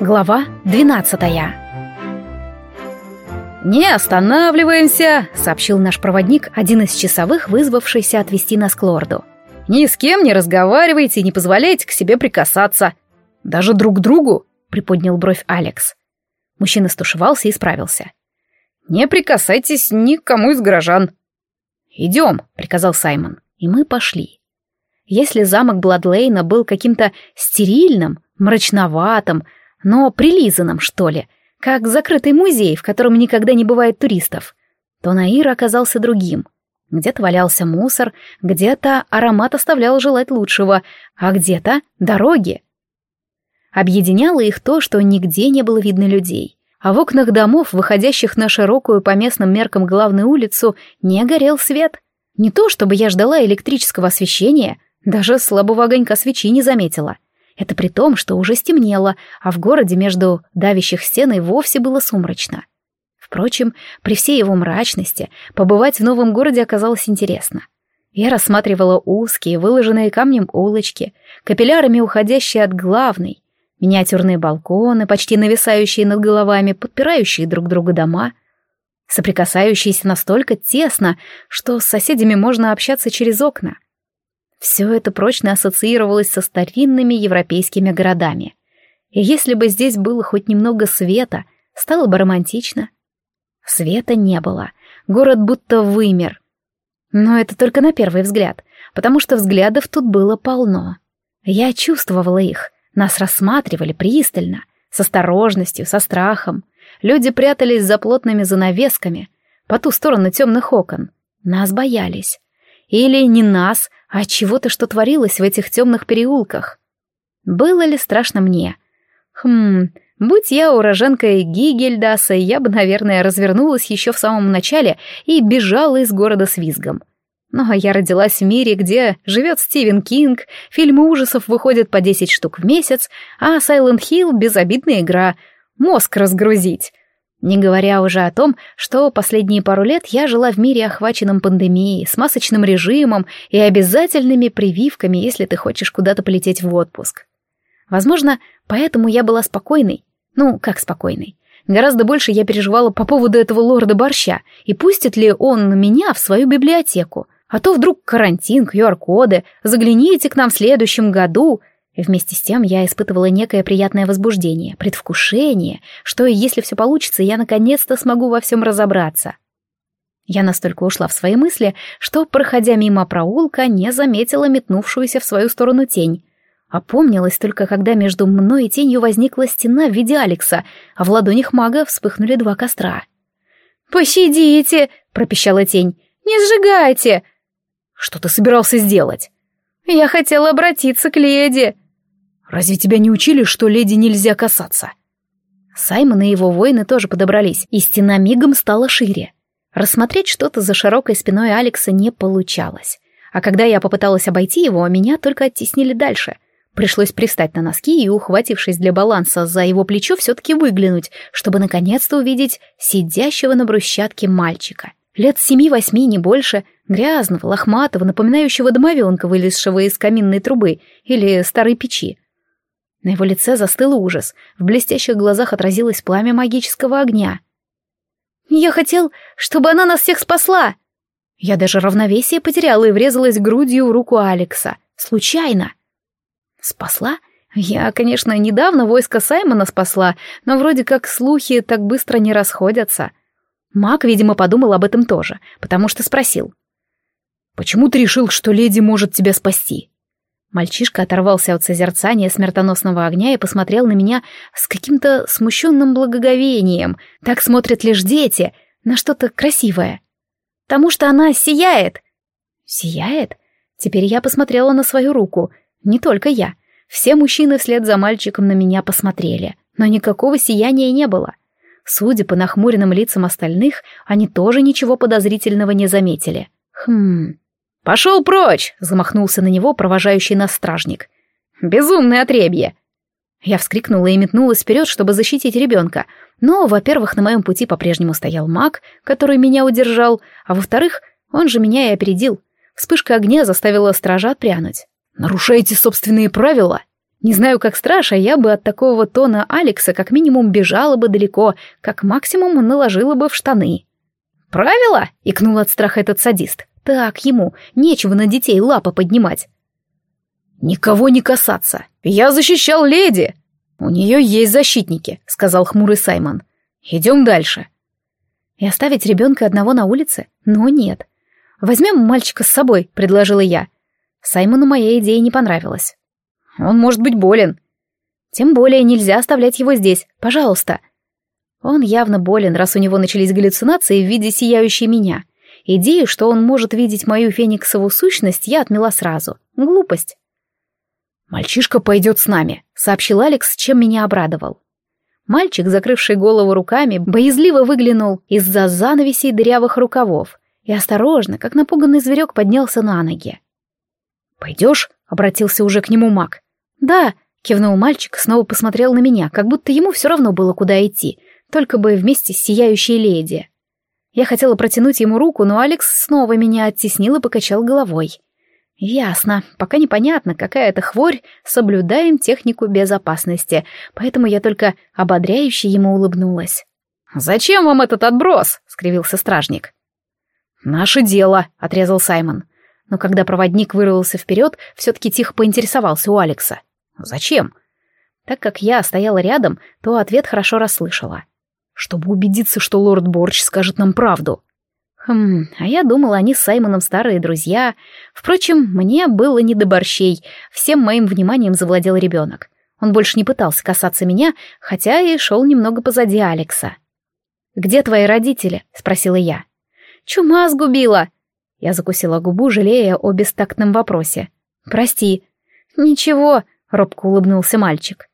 Глава двенадцатая «Не останавливаемся», — сообщил наш проводник, один из часовых, вызвавшийся отвезти нас к лорду. «Ни с кем не разговаривайте и не позволяйте к себе прикасаться. Даже друг другу», — приподнял бровь Алекс. Мужчина стушевался и справился. «Не прикасайтесь ни к кому из горожан». «Идем», — приказал Саймон, и мы пошли. Если замок Бладлейна был каким-то стерильным, мрачноватым, но прилизанным, что ли, — как закрытый музей, в котором никогда не бывает туристов, то Наир оказался другим. Где-то валялся мусор, где-то аромат оставлял желать лучшего, а где-то дороги. Объединяло их то, что нигде не было видно людей, а в окнах домов, выходящих на широкую по местным меркам главную улицу, не горел свет. Не то, чтобы я ждала электрического освещения, даже слабого огонька свечи не заметила. Это при том, что уже стемнело, а в городе между давящих стен и вовсе было сумрачно. Впрочем, при всей его мрачности побывать в новом городе оказалось интересно. Я рассматривала узкие, выложенные камнем улочки, капиллярами уходящие от главной, миниатюрные балконы, почти нависающие над головами, подпирающие друг друга дома, соприкасающиеся настолько тесно, что с соседями можно общаться через окна. Все это прочно ассоциировалось со старинными европейскими городами. И если бы здесь было хоть немного света, стало бы романтично. Света не было, город будто вымер. Но это только на первый взгляд, потому что взглядов тут было полно. Я чувствовала их, нас рассматривали пристально, с осторожностью, со страхом. Люди прятались за плотными занавесками, по ту сторону темных окон. Нас боялись. Или не нас, а чего-то, что творилось в этих темных переулках. Было ли страшно мне? Хм, будь я уроженкой Гигельдаса, я бы, наверное, развернулась еще в самом начале и бежала из города с визгом. Но я родилась в мире, где живет Стивен Кинг, фильмы ужасов выходят по 10 штук в месяц, а Silent Hill — безобидная игра. Мозг разгрузить. Не говоря уже о том, что последние пару лет я жила в мире, охваченном пандемией, с масочным режимом и обязательными прививками, если ты хочешь куда-то полететь в отпуск. Возможно, поэтому я была спокойной. Ну, как спокойной. Гораздо больше я переживала по поводу этого лорда Борща, и пустит ли он меня в свою библиотеку. А то вдруг карантин, QR-коды, загляните к нам в следующем году — и вместе с тем я испытывала некое приятное возбуждение, предвкушение, что если все получится, я наконец-то смогу во всем разобраться. Я настолько ушла в свои мысли, что, проходя мимо проулка, не заметила метнувшуюся в свою сторону тень. Опомнилась только, когда между мной и тенью возникла стена в виде Алекса, а в ладонях мага вспыхнули два костра. «Пощадите!» — пропищала тень. «Не сжигайте!» «Что ты собирался сделать?» «Я хотела обратиться к леди!» Разве тебя не учили, что леди нельзя касаться?» Саймон и его воины тоже подобрались, и стена мигом стала шире. Рассмотреть что-то за широкой спиной Алекса не получалось. А когда я попыталась обойти его, меня только оттеснили дальше. Пришлось пристать на носки и, ухватившись для баланса за его плечо, все-таки выглянуть, чтобы наконец-то увидеть сидящего на брусчатке мальчика. Лет семи-восьми, не больше, грязного, лохматого, напоминающего домовенка, вылезшего из каминной трубы или старой печи. На его лице застыл ужас, в блестящих глазах отразилось пламя магического огня. «Я хотел, чтобы она нас всех спасла!» Я даже равновесие потеряла и врезалась грудью в руку Алекса. Случайно. Спасла? Я, конечно, недавно войско Саймона спасла, но вроде как слухи так быстро не расходятся. Маг, видимо, подумал об этом тоже, потому что спросил. «Почему ты решил, что леди может тебя спасти?» Мальчишка оторвался от созерцания смертоносного огня и посмотрел на меня с каким-то смущенным благоговением. Так смотрят лишь дети на что-то красивое. «Потому что она сияет!» «Сияет?» Теперь я посмотрела на свою руку. Не только я. Все мужчины вслед за мальчиком на меня посмотрели, но никакого сияния не было. Судя по нахмуренным лицам остальных, они тоже ничего подозрительного не заметили. Хм... «Пошел прочь!» — замахнулся на него провожающий нас стражник. «Безумное отребье!» Я вскрикнула и метнулась вперед, чтобы защитить ребенка. Но, во-первых, на моем пути по-прежнему стоял маг, который меня удержал, а во-вторых, он же меня и опередил. Вспышка огня заставила стража отпрянуть. «Нарушаете собственные правила?» Не знаю, как страж, а я бы от такого тона Алекса как минимум бежала бы далеко, как максимум наложила бы в штаны. «Правила?» — икнул от страха этот садист. «Так ему, нечего на детей лапы поднимать». «Никого не касаться. Я защищал леди!» «У нее есть защитники», — сказал хмурый Саймон. «Идем дальше». «И оставить ребенка одного на улице? Но нет. Возьмем мальчика с собой», — предложила я. Саймону моя идея не понравилась. Он может быть болен. Тем более нельзя оставлять его здесь. Пожалуйста. Он явно болен, раз у него начались галлюцинации в виде сияющей меня. Идею, что он может видеть мою фениксову сущность, я отмела сразу. Глупость. «Мальчишка пойдет с нами», — сообщил Алекс, чем меня обрадовал. Мальчик, закрывший голову руками, боязливо выглянул из-за занавесей дырявых рукавов и осторожно, как напуганный зверек, поднялся на ноги. «Пойдешь?» — обратился уже к нему маг. «Да», — кивнул мальчик, снова посмотрел на меня, как будто ему все равно было куда идти, только бы вместе с сияющей леди. Я хотела протянуть ему руку, но Алекс снова меня оттеснил и покачал головой. «Ясно. Пока непонятно, какая это хворь, соблюдаем технику безопасности, поэтому я только ободряюще ему улыбнулась». «Зачем вам этот отброс?» — скривился стражник. «Наше дело», — отрезал Саймон но когда проводник вырвался вперед, все-таки тихо поинтересовался у Алекса. «Зачем?» Так как я стояла рядом, то ответ хорошо расслышала. «Чтобы убедиться, что лорд Борч скажет нам правду». Хм, а я думала, они с Саймоном старые друзья. Впрочем, мне было не до борщей, всем моим вниманием завладел ребенок. Он больше не пытался касаться меня, хотя и шел немного позади Алекса. «Где твои родители?» — спросила я. «Чума сгубила», я закусила губу, жалея о бестактном вопросе. «Прости». «Ничего», — робко улыбнулся мальчик.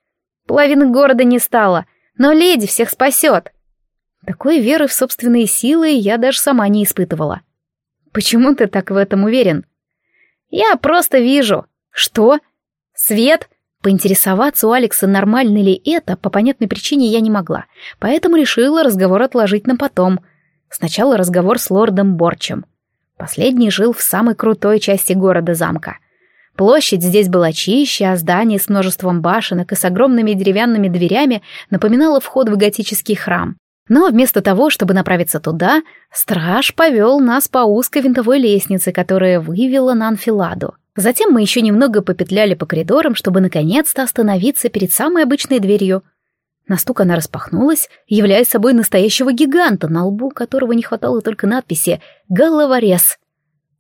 «Половины города не стало, но леди всех спасет». Такой веры в собственные силы я даже сама не испытывала. «Почему ты так в этом уверен?» «Я просто вижу». «Что?» «Свет?» Поинтересоваться у Алекса, нормально ли это, по понятной причине я не могла, поэтому решила разговор отложить на потом. Сначала разговор с лордом Борчем. Последний жил в самой крутой части города-замка. Площадь здесь была чище, а здание с множеством башенок и с огромными деревянными дверями напоминало вход в готический храм. Но вместо того, чтобы направиться туда, страж повел нас по узкой винтовой лестнице, которая вывела на анфиладу. Затем мы еще немного попетляли по коридорам, чтобы наконец-то остановиться перед самой обычной дверью. На стук она распахнулась, являя собой настоящего гиганта, на лбу которого не хватало только надписи «Головорез».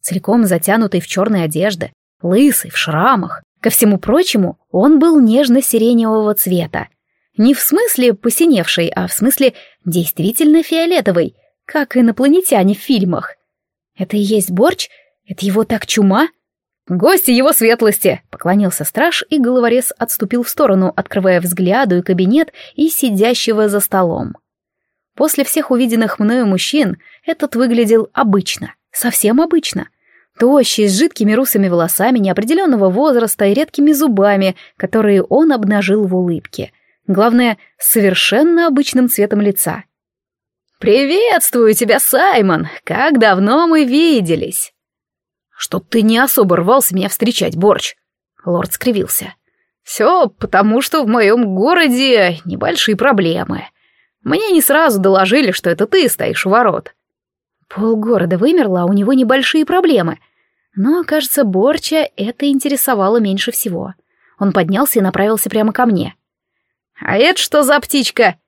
Целиком затянутый в черные одежды, лысый, в шрамах. Ко всему прочему, он был нежно-сиреневого цвета. Не в смысле посиневший, а в смысле действительно фиолетовый, как инопланетяне в фильмах. Это и есть борщ? Это его так чума? «Гости его светлости!» — поклонился страж, и головорез отступил в сторону, открывая взгляду и кабинет и сидящего за столом. После всех увиденных мною мужчин этот выглядел обычно, совсем обычно. Тощий, с жидкими русыми волосами неопределенного возраста и редкими зубами, которые он обнажил в улыбке. Главное, совершенно обычным цветом лица. «Приветствую тебя, Саймон! Как давно мы виделись!» что ты не особо рвался меня встречать, Борч. Лорд скривился. Все потому, что в моем городе небольшие проблемы. Мне не сразу доложили, что это ты стоишь у ворот. Полгорода вымерло, а у него небольшие проблемы. Но, кажется, Борча это интересовало меньше всего. Он поднялся и направился прямо ко мне. «А это что за птичка?»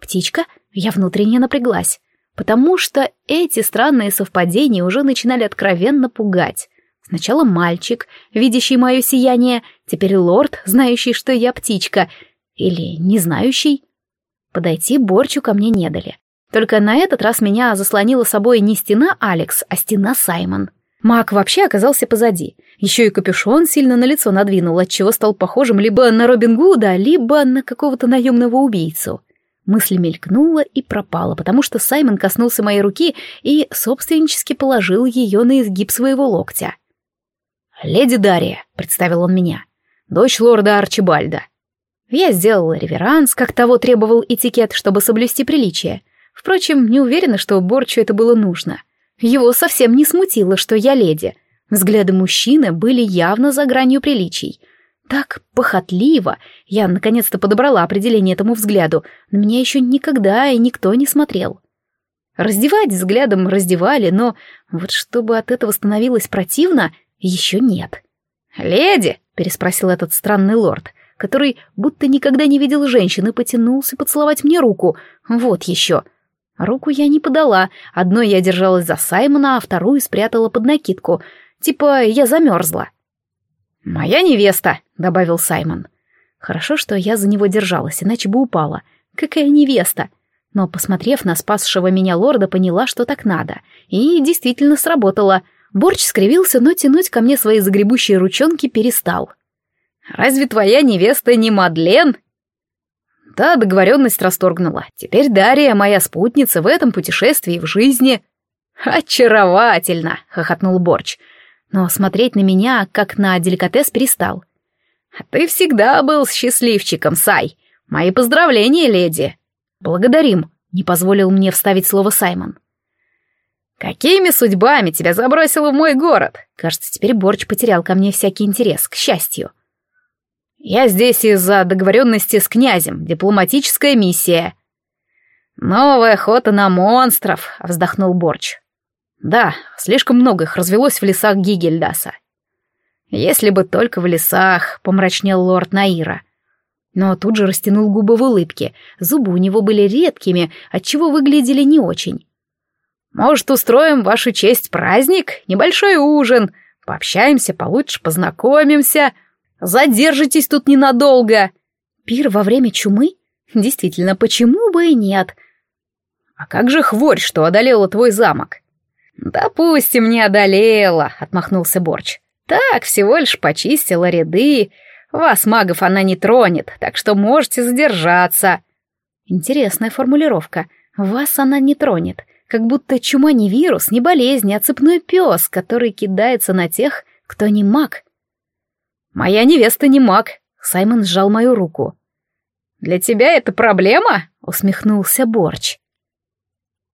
«Птичка?» Я внутренне напряглась потому что эти странные совпадения уже начинали откровенно пугать. Сначала мальчик, видящий мое сияние, теперь лорд, знающий, что я птичка, или не знающий. Подойти Борчу ко мне не дали. Только на этот раз меня заслонила собой не стена Алекс, а стена Саймон. Маг вообще оказался позади. Еще и капюшон сильно на лицо надвинул, отчего стал похожим либо на Робин Гуда, либо на какого-то наемного убийцу. Мысль мелькнула и пропала, потому что Саймон коснулся моей руки и собственнически положил ее на изгиб своего локтя. «Леди Дарья», — представил он меня, — «дочь лорда Арчибальда». Я сделала реверанс, как того требовал этикет, чтобы соблюсти приличие. Впрочем, не уверена, что Борчу это было нужно. Его совсем не смутило, что я леди. Взгляды мужчины были явно за гранью приличий. Так похотливо. Я наконец-то подобрала определение этому взгляду. На меня еще никогда и никто не смотрел. Раздевать взглядом раздевали, но вот чтобы от этого становилось противно, еще нет. «Леди!» — переспросил этот странный лорд, который будто никогда не видел женщины, потянулся поцеловать мне руку. Вот еще. Руку я не подала, одной я держалась за Саймона, а вторую спрятала под накидку. Типа я замерзла. «Моя невеста», — добавил Саймон. Хорошо, что я за него держалась, иначе бы упала. Какая невеста? Но, посмотрев на спасшего меня лорда, поняла, что так надо. И действительно сработало. Борч скривился, но тянуть ко мне свои загребущие ручонки перестал. «Разве твоя невеста не Мадлен?» Да, договоренность расторгнула. Теперь Дарья моя спутница в этом путешествии в жизни. «Очаровательно!» — хохотнул Борч но смотреть на меня, как на деликатес, перестал. «Ты всегда был счастливчиком, Сай. Мои поздравления, леди». «Благодарим», — не позволил мне вставить слово Саймон. «Какими судьбами тебя забросило в мой город?» Кажется, теперь Борч потерял ко мне всякий интерес, к счастью. «Я здесь из-за договоренности с князем, дипломатическая миссия». «Новая охота на монстров», — вздохнул Борч. Да, слишком много их развелось в лесах Гигельдаса. Если бы только в лесах, помрачнел лорд Наира. Но тут же растянул губы в улыбке, зубы у него были редкими, отчего выглядели не очень. «Может, устроим вашу честь праздник? Небольшой ужин. Пообщаемся получше, познакомимся. Задержитесь тут ненадолго». «Пир во время чумы? Действительно, почему бы и нет?» «А как же хворь, что одолела твой замок?» «Допустим, не одолела», — отмахнулся Борч. «Так, всего лишь почистила ряды. Вас, магов, она не тронет, так что можете задержаться». Интересная формулировка. «Вас она не тронет». Как будто чума не вирус, не болезнь, а цепной пес, который кидается на тех, кто не маг. «Моя невеста не маг», — Саймон сжал мою руку. «Для тебя это проблема?» — усмехнулся Борч.